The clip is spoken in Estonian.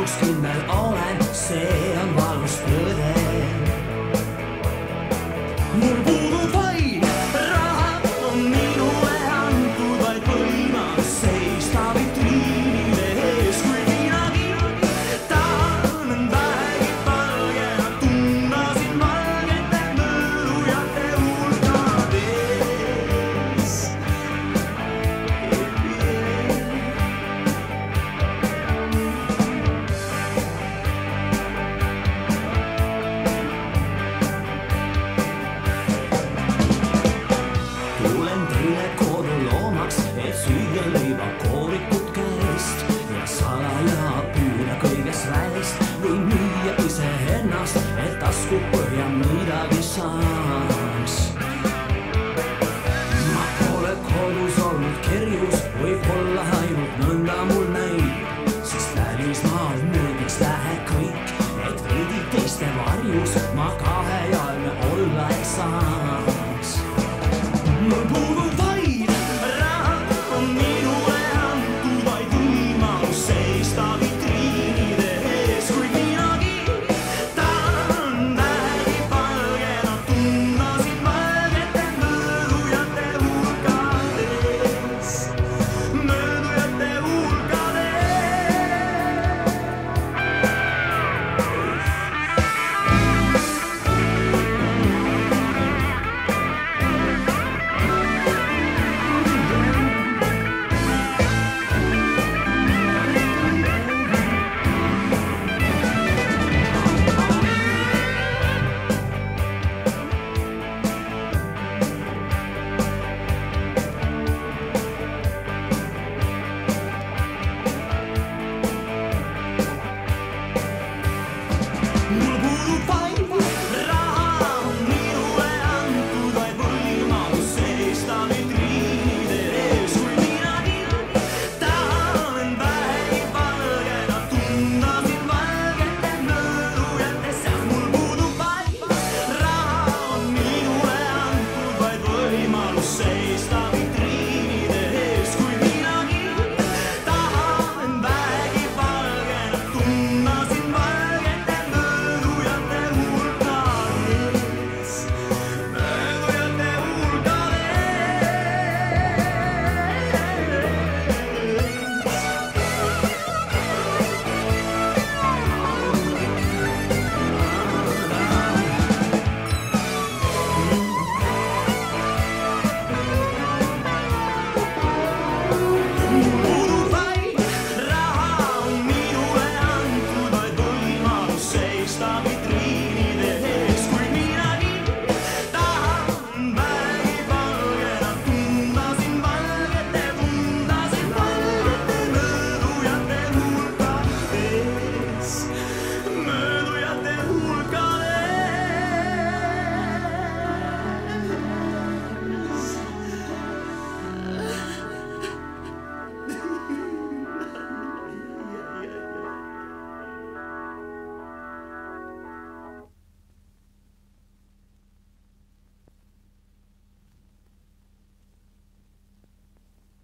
looks in all own and say I'm et süüa leiva koorikut käest ja salaja püüda kõigest välist või müüa iseennast, et tasku põhja midagi saaks. ma pole kodus olnud kerjus, võib-olla ainult nõnda mul näib, sest välismaal müügiks läheb kõik, et veidi teiste varjus ma ka mi